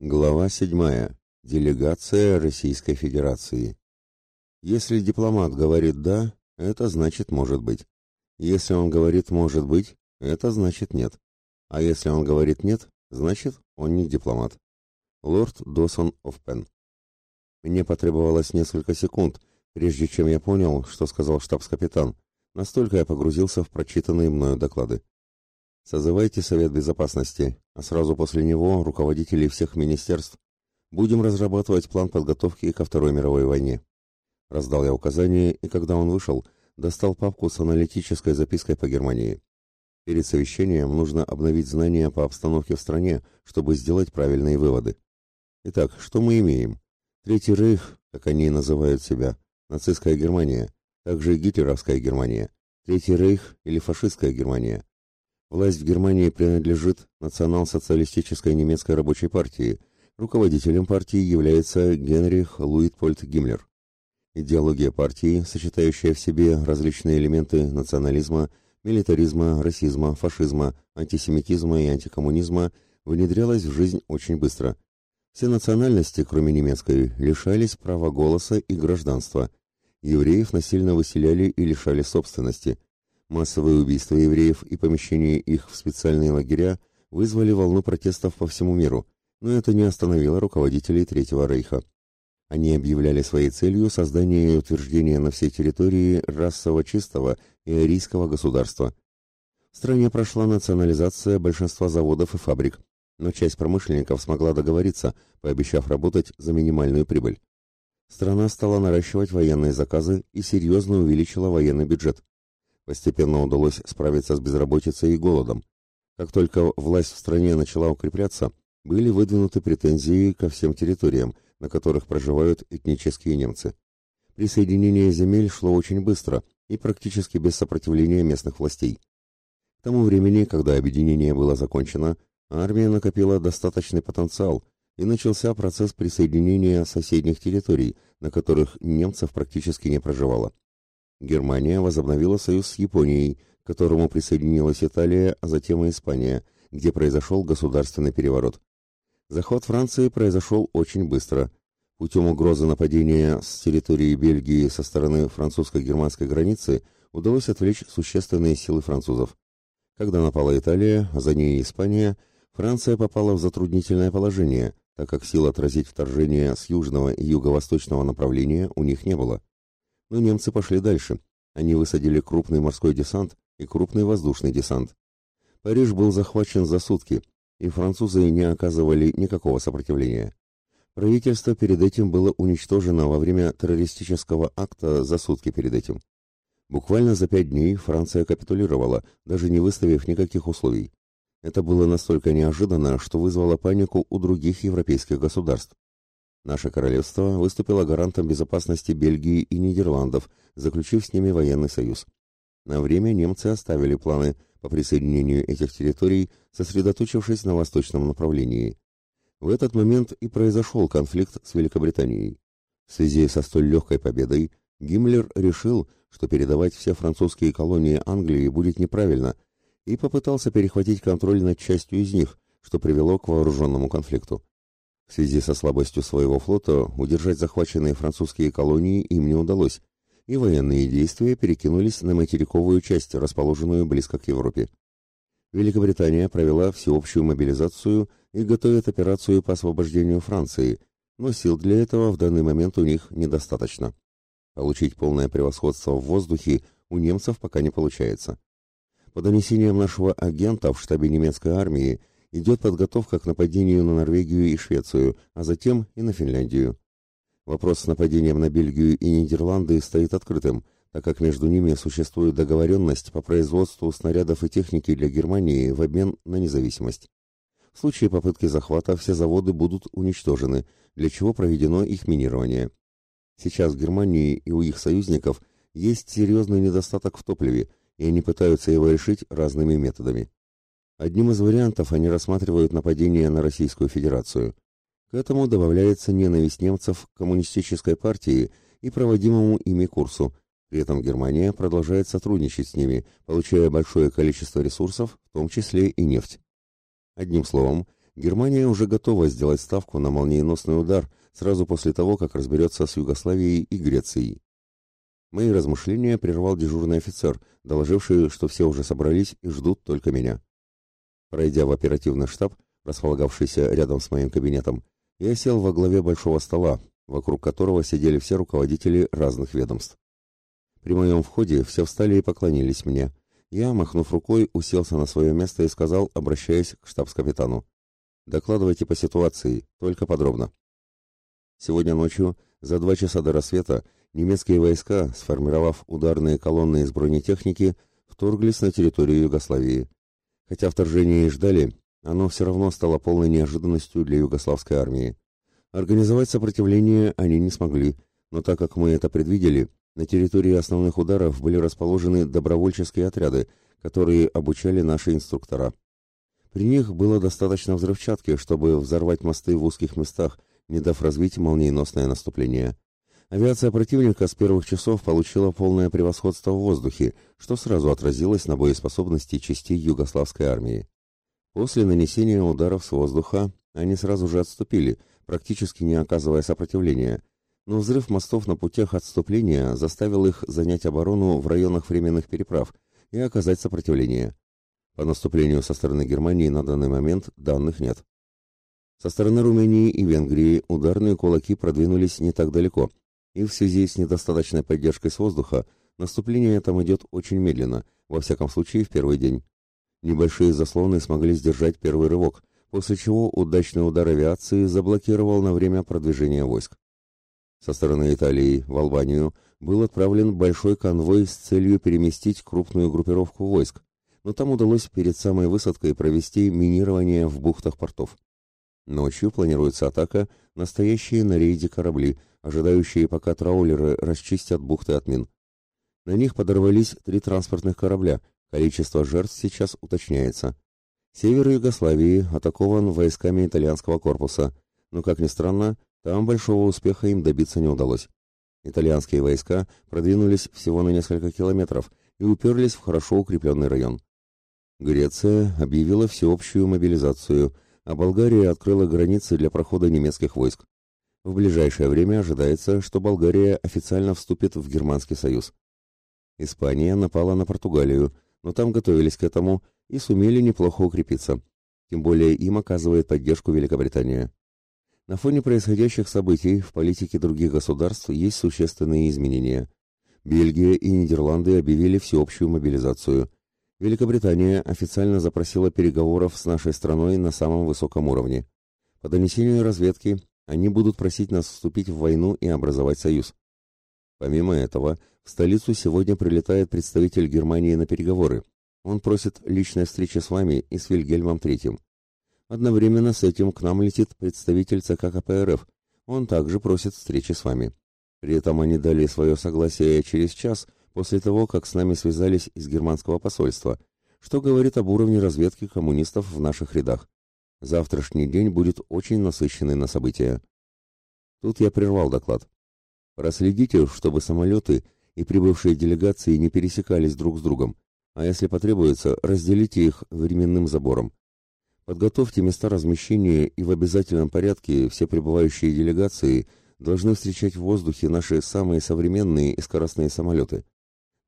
Глава 7. Делегация Российской Федерации. Если дипломат говорит «да», это значит «может быть». Если он говорит «может быть», это значит «нет». А если он говорит «нет», значит он не дипломат. Лорд Досон оф Пен. Мне потребовалось несколько секунд, прежде чем я понял, что сказал штабс-капитан. Настолько я погрузился в прочитанные мною доклады. Созывайте Совет Безопасности, а сразу после него руководителей всех министерств. Будем разрабатывать план подготовки ко Второй мировой войне. Раздал я указание, и когда он вышел, достал папку с аналитической запиской по Германии. Перед совещанием нужно обновить знания по обстановке в стране, чтобы сделать правильные выводы. Итак, что мы имеем? Третий рейх, как они называют себя, нацистская Германия, также гитлеровская Германия, Третий рейх или фашистская Германия, Власть в Германии принадлежит национал-социалистической немецкой рабочей партии. Руководителем партии является Генрих Луитпольд Гиммлер. Идеология партии, сочетающая в себе различные элементы национализма, милитаризма, расизма, фашизма, антисемитизма и антикоммунизма, внедрялась в жизнь очень быстро. Все национальности, кроме немецкой, лишались права голоса и гражданства. Евреев насильно выселяли и лишали собственности – Массовые убийства евреев и помещение их в специальные лагеря вызвали волну протестов по всему миру, но это не остановило руководителей Третьего Рейха. Они объявляли своей целью создание и утверждение на всей территории расово чистого и арийского государства. В стране прошла национализация большинства заводов и фабрик, но часть промышленников смогла договориться, пообещав работать за минимальную прибыль. Страна стала наращивать военные заказы и серьезно увеличила военный бюджет. Постепенно удалось справиться с безработицей и голодом. Как только власть в стране начала укрепляться, были выдвинуты претензии ко всем территориям, на которых проживают этнические немцы. Присоединение земель шло очень быстро и практически без сопротивления местных властей. К тому времени, когда объединение было закончено, армия накопила достаточный потенциал и начался процесс присоединения соседних территорий, на которых немцев практически не проживало. Германия возобновила союз с Японией, к которому присоединилась Италия, а затем и Испания, где произошел государственный переворот. Захват Франции произошел очень быстро. Путем угрозы нападения с территории Бельгии со стороны французско-германской границы удалось отвлечь существенные силы французов. Когда напала Италия, а за ней Испания, Франция попала в затруднительное положение, так как сил отразить вторжение с южного и юго-восточного направления у них не было. Но немцы пошли дальше. Они высадили крупный морской десант и крупный воздушный десант. Париж был захвачен за сутки, и французы не оказывали никакого сопротивления. Правительство перед этим было уничтожено во время террористического акта за сутки перед этим. Буквально за пять дней Франция капитулировала, даже не выставив никаких условий. Это было настолько неожиданно, что вызвало панику у других европейских государств. Наше королевство выступило гарантом безопасности Бельгии и Нидерландов, заключив с ними военный союз. На время немцы оставили планы по присоединению этих территорий, сосредоточившись на восточном направлении. В этот момент и произошел конфликт с Великобританией. В связи со столь легкой победой Гиммлер решил, что передавать все французские колонии Англии будет неправильно, и попытался перехватить контроль над частью из них, что привело к вооруженному конфликту. В связи со слабостью своего флота удержать захваченные французские колонии им не удалось, и военные действия перекинулись на материковую часть, расположенную близко к Европе. Великобритания провела всеобщую мобилизацию и готовит операцию по освобождению Франции, но сил для этого в данный момент у них недостаточно. Получить полное превосходство в воздухе у немцев пока не получается. По донесениям нашего агента в штабе немецкой армии, идет подготовка к нападению на Норвегию и Швецию, а затем и на Финляндию. Вопрос с нападением на Бельгию и Нидерланды стоит открытым, так как между ними существует договоренность по производству снарядов и техники для Германии в обмен на независимость. В случае попытки захвата все заводы будут уничтожены, для чего проведено их минирование. Сейчас в Германии и у их союзников есть серьезный недостаток в топливе, и они пытаются его решить разными методами. Одним из вариантов они рассматривают нападение на Российскую Федерацию. К этому добавляется ненависть немцев к коммунистической партии и проводимому ими курсу. При этом Германия продолжает сотрудничать с ними, получая большое количество ресурсов, в том числе и нефть. Одним словом, Германия уже готова сделать ставку на молниеносный удар сразу после того, как разберется с Югославией и Грецией. Мои размышления прервал дежурный офицер, доложивший, что все уже собрались и ждут только меня. Пройдя в оперативный штаб, располагавшийся рядом с моим кабинетом, я сел во главе большого стола, вокруг которого сидели все руководители разных ведомств. При моем входе все встали и поклонились мне. Я, махнув рукой, уселся на свое место и сказал, обращаясь к штабс-капитану. «Докладывайте по ситуации, только подробно». Сегодня ночью, за два часа до рассвета, немецкие войска, сформировав ударные колонны из бронетехники, вторглись на территорию Югославии. Хотя вторжение и ждали, оно все равно стало полной неожиданностью для югославской армии. Организовать сопротивление они не смогли, но так как мы это предвидели, на территории основных ударов были расположены добровольческие отряды, которые обучали наши инструктора. При них было достаточно взрывчатки, чтобы взорвать мосты в узких местах, не дав развить молниеносное наступление. Авиация противника с первых часов получила полное превосходство в воздухе, что сразу отразилось на боеспособности частей югославской армии. После нанесения ударов с воздуха они сразу же отступили, практически не оказывая сопротивления, но взрыв мостов на путях отступления заставил их занять оборону в районах временных переправ и оказать сопротивление. По наступлению со стороны Германии на данный момент данных нет. Со стороны Румынии и Венгрии ударные кулаки продвинулись не так далеко, и в связи с недостаточной поддержкой с воздуха наступление там идет очень медленно, во всяком случае в первый день. Небольшие заслоны смогли сдержать первый рывок, после чего удачный удар авиации заблокировал на время продвижение войск. Со стороны Италии в Албанию был отправлен большой конвой с целью переместить крупную группировку войск, но там удалось перед самой высадкой провести минирование в бухтах портов. Ночью планируется атака на стоящие на рейде корабли, ожидающие пока траулеры расчистят бухты от мин. На них подорвались три транспортных корабля, количество жертв сейчас уточняется. Север Югославии атакован войсками итальянского корпуса, но, как ни странно, там большого успеха им добиться не удалось. Итальянские войска продвинулись всего на несколько километров и уперлись в хорошо укрепленный район. Греция объявила всеобщую мобилизацию, а Болгария открыла границы для прохода немецких войск. В ближайшее время ожидается, что Болгария официально вступит в Германский союз. Испания напала на Португалию, но там готовились к этому и сумели неплохо укрепиться. Тем более им оказывает поддержку Великобритания. На фоне происходящих событий в политике других государств есть существенные изменения. Бельгия и Нидерланды объявили всеобщую мобилизацию. Великобритания официально запросила переговоров с нашей страной на самом высоком уровне. По донесению разведки, они будут просить нас вступить в войну и образовать союз. Помимо этого, в столицу сегодня прилетает представитель Германии на переговоры. Он просит личной встречи с вами и с Вильгельмом III. Одновременно с этим к нам летит представитель ЦК КПРФ. Он также просит встречи с вами. При этом они дали свое согласие через час после того, как с нами связались из германского посольства, что говорит об уровне разведки коммунистов в наших рядах. Завтрашний день будет очень насыщенный на события. Тут я прервал доклад. Проследите, чтобы самолеты и прибывшие делегации не пересекались друг с другом, а если потребуется, разделите их временным забором. Подготовьте места размещения и в обязательном порядке все прибывающие делегации должны встречать в воздухе наши самые современные и скоростные самолеты.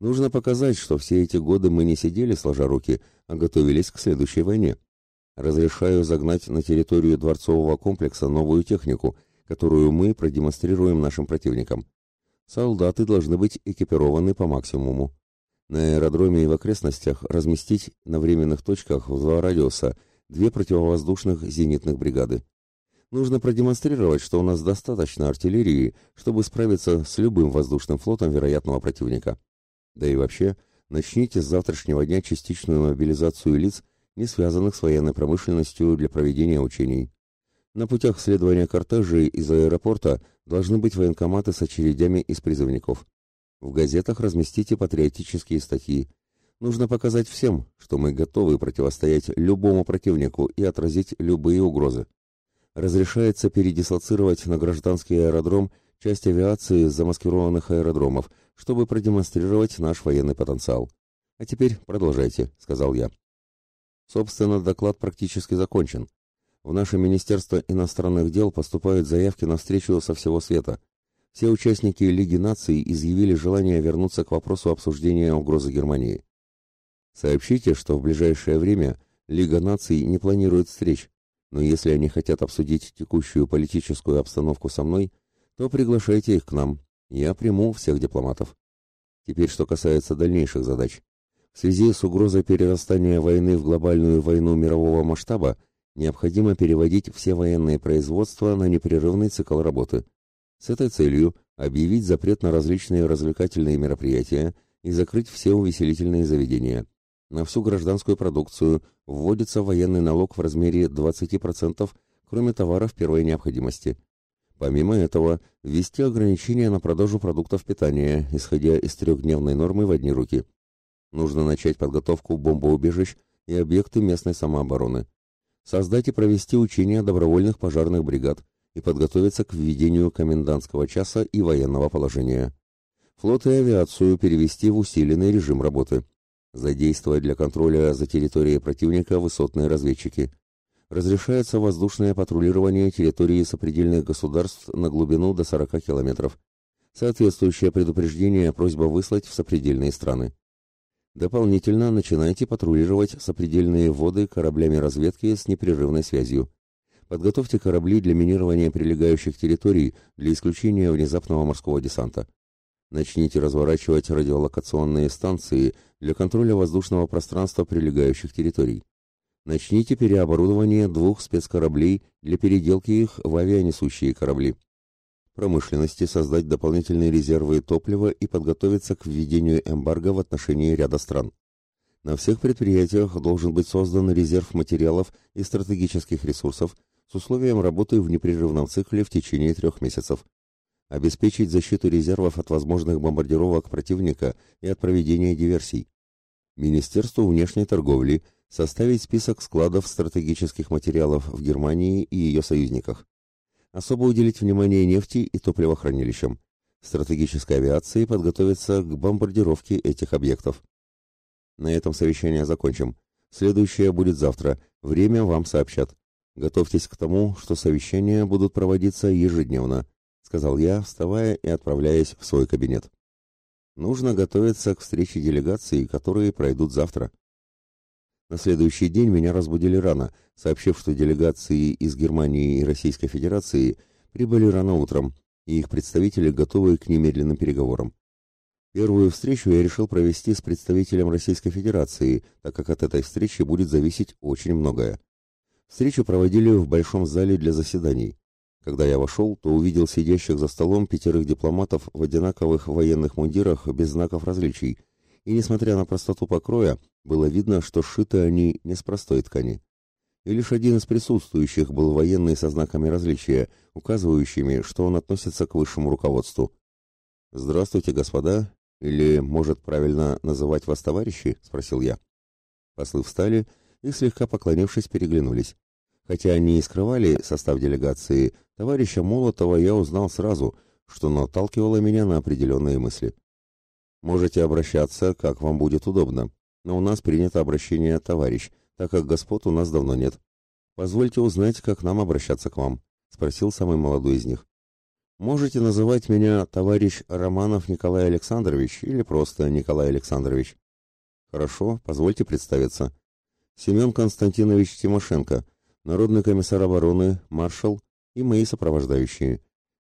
Нужно показать, что все эти годы мы не сидели сложа руки, а готовились к следующей войне. Разрешаю загнать на территорию дворцового комплекса новую технику, которую мы продемонстрируем нашим противникам. Солдаты должны быть экипированы по максимуму. На аэродроме и в окрестностях разместить на временных точках в два радиуса – две противовоздушных зенитных бригады. Нужно продемонстрировать, что у нас достаточно артиллерии, чтобы справиться с любым воздушным флотом вероятного противника. Да и вообще, начните с завтрашнего дня частичную мобилизацию лиц, не связанных с военной промышленностью для проведения учений. На путях следования кортежей из аэропорта должны быть военкоматы с очередями из призывников. В газетах разместите патриотические статьи, Нужно показать всем, что мы готовы противостоять любому противнику и отразить любые угрозы. Разрешается передислоцировать на гражданский аэродром часть авиации замаскированных аэродромов, чтобы продемонстрировать наш военный потенциал. А теперь продолжайте, сказал я. Собственно, доклад практически закончен. В наше Министерство иностранных дел поступают заявки на встречу со всего света. Все участники Лиги наций изъявили желание вернуться к вопросу обсуждения угрозы Германии. Сообщите, что в ближайшее время Лига наций не планирует встреч, но если они хотят обсудить текущую политическую обстановку со мной, то приглашайте их к нам. Я приму всех дипломатов. Теперь, что касается дальнейших задач. В связи с угрозой перерастания войны в глобальную войну мирового масштаба, необходимо переводить все военные производства на непрерывный цикл работы. С этой целью объявить запрет на различные развлекательные мероприятия и закрыть все увеселительные заведения. На всю гражданскую продукцию вводится военный налог в размере 20%, кроме товаров первой необходимости. Помимо этого, ввести ограничения на продажу продуктов питания, исходя из трехдневной нормы в одни руки. Нужно начать подготовку бомбоубежищ и объекты местной самообороны. Создать и провести учения добровольных пожарных бригад и подготовиться к введению комендантского часа и военного положения. Флот и авиацию перевести в усиленный режим работы. Задействовать для контроля за территорией противника высотные разведчики. Разрешается воздушное патрулирование территории сопредельных государств на глубину до 40 километров. Соответствующее предупреждение просьба выслать в сопредельные страны. Дополнительно начинайте патрулировать сопредельные воды кораблями разведки с непрерывной связью. Подготовьте корабли для минирования прилегающих территорий для исключения внезапного морского десанта. Начните разворачивать радиолокационные станции для контроля воздушного пространства прилегающих территорий. Начните переоборудование двух спецкораблей для переделки их в авианесущие корабли промышленности создать дополнительные резервы топлива и подготовиться к введению эмбарго в отношении ряда стран. На всех предприятиях должен быть создан резерв материалов и стратегических ресурсов с условием работы в непрерывном цикле в течение трех месяцев. Обеспечить защиту резервов от возможных бомбардировок противника и от проведения диверсий. Министерству внешней торговли составить список складов стратегических материалов в Германии и ее союзниках особо уделить внимание нефти и топливохранилищам, стратегической авиации подготовиться к бомбардировке этих объектов. На этом совещание закончим. Следующее будет завтра. Время вам сообщат. Готовьтесь к тому, что совещания будут проводиться ежедневно, сказал я, вставая и отправляясь в свой кабинет. Нужно готовиться к встрече делегаций, которые пройдут завтра. На следующий день меня разбудили рано, сообщив, что делегации из Германии и Российской Федерации прибыли рано утром, и их представители готовы к немедленным переговорам. Первую встречу я решил провести с представителем Российской Федерации, так как от этой встречи будет зависеть очень многое. Встречу проводили в большом зале для заседаний. Когда я вошел, то увидел сидящих за столом пятерых дипломатов в одинаковых военных мундирах без знаков различий, и, несмотря на простоту покроя, было видно, что сшиты они не с простой ткани. И лишь один из присутствующих был военный со знаками различия, указывающими, что он относится к высшему руководству. «Здравствуйте, господа, или, может, правильно называть вас товарищи?» — спросил я. Послы встали и, слегка поклонившись, переглянулись. Хотя они и скрывали состав делегации, товарища Молотова я узнал сразу, что наталкивало меня на определенные мысли. «Можете обращаться, как вам будет удобно», но у нас принято обращение «товарищ», так как господ у нас давно нет. Позвольте узнать, как нам обращаться к вам», — спросил самый молодой из них. «Можете называть меня товарищ Романов Николай Александрович или просто Николай Александрович». «Хорошо, позвольте представиться. Семен Константинович Тимошенко, Народный комиссар обороны, маршал и мои сопровождающие.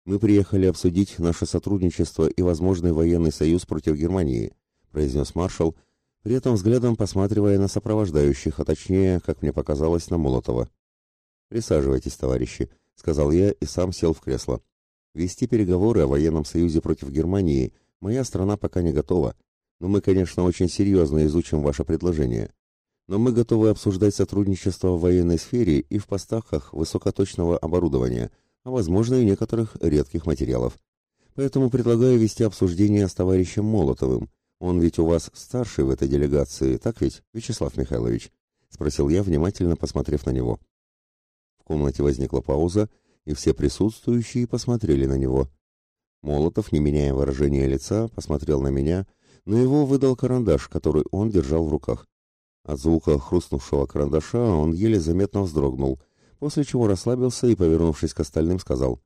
Мы приехали обсудить наше сотрудничество и возможный военный союз против Германии», — произнес маршал, — при этом взглядом посматривая на сопровождающих, а точнее, как мне показалось, на Молотова. «Присаживайтесь, товарищи», — сказал я и сам сел в кресло. «Вести переговоры о военном союзе против Германии моя страна пока не готова, но мы, конечно, очень серьезно изучим ваше предложение. Но мы готовы обсуждать сотрудничество в военной сфере и в поставках высокоточного оборудования, а возможно и некоторых редких материалов. Поэтому предлагаю вести обсуждение с товарищем Молотовым, он ведь у вас старший в этой делегации, так ведь, Вячеслав Михайлович? спросил я, внимательно посмотрев на него. В комнате возникла пауза, и все присутствующие посмотрели на него. Молотов, не меняя выражения лица, посмотрел на меня, но его выдал карандаш, который он держал в руках. От звука хрустнувшего карандаша он еле заметно вздрогнул, после чего расслабился и, повернувшись к остальным, сказал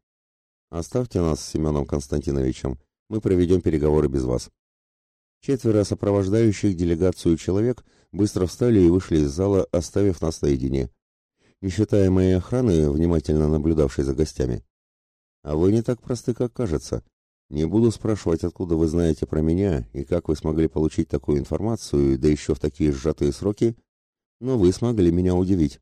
«Оставьте нас с Семеном Константиновичем, мы проведем переговоры без вас». Четверо сопровождающих делегацию человек быстро встали и вышли из зала, оставив нас наедине, не считая моей охраны, внимательно наблюдавшей за гостями. «А вы не так просты, как кажется. Не буду спрашивать, откуда вы знаете про меня и как вы смогли получить такую информацию, да еще в такие сжатые сроки, но вы смогли меня удивить.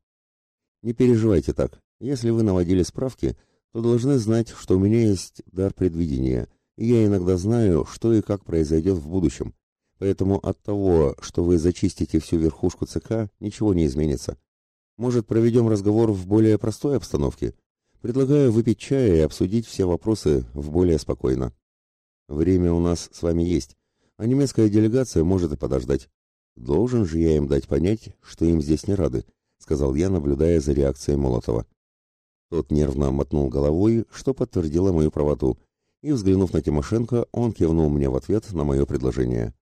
Не переживайте так. Если вы наводили справки, то должны знать, что у меня есть дар предвидения, и я иногда знаю, что и как произойдет в будущем. Поэтому от того, что вы зачистите всю верхушку ЦК, ничего не изменится. Может, проведем разговор в более простой обстановке? Предлагаю выпить чая и обсудить все вопросы в более спокойно. Время у нас с вами есть, а немецкая делегация может и подождать. Должен же я им дать понять, что им здесь не рады, сказал я, наблюдая за реакцией Молотова. Тот нервно мотнул головой, что подтвердило мою правоту, и, взглянув на Тимошенко, он кивнул мне в ответ на мое предложение.